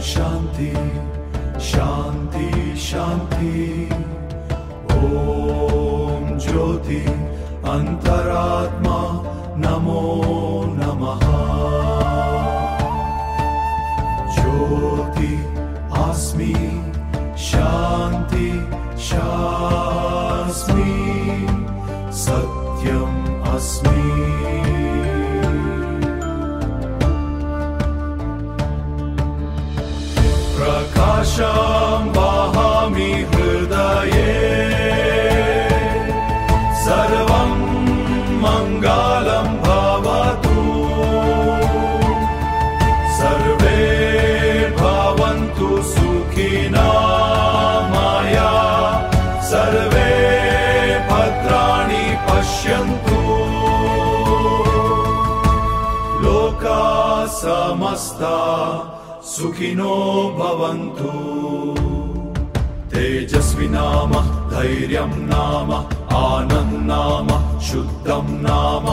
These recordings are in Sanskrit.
शान्ति शान्ति शान्ति। ॐ ज्योति अन्तरात्मा नमो नमः। ज्योति अस्मि शान्ति शास्मि। सत्यम् अस्मि मङ्गलं भवतु। सर्वे भवन्तु सुखिना मया। सर्वे भद्राणि पश्यन्तु। लोका समस्ता सुखिनो भवन्तु तेजस्वि नाम धैर्यं नाम आनन्द नाम शुद्धं नाम।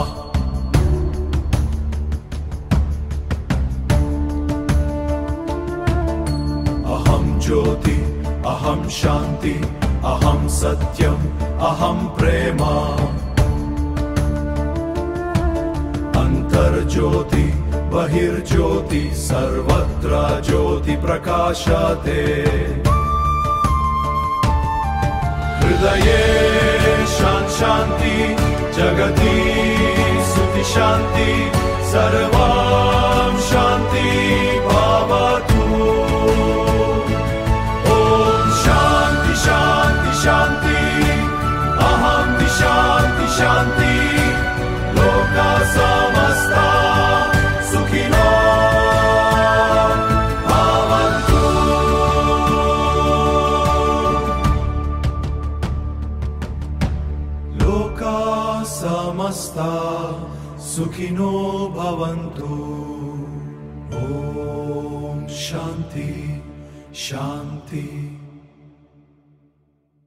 अहं ज्योति अहं शान्ति अहं सत्यम् अहं प्रेम। अन्तर्ज्योति बहिर्ज्योति सर्वत्र ज्योति प्रकाशते हृदये शान् शान्ति जगति सुति शान्ति सर्वां शान्ति ॐ शान्ति शान्ति शान्ति अहं शान्ति शान्ति समस्ता सुखिनो भवन्तु। ॐ शान्ति शान्ति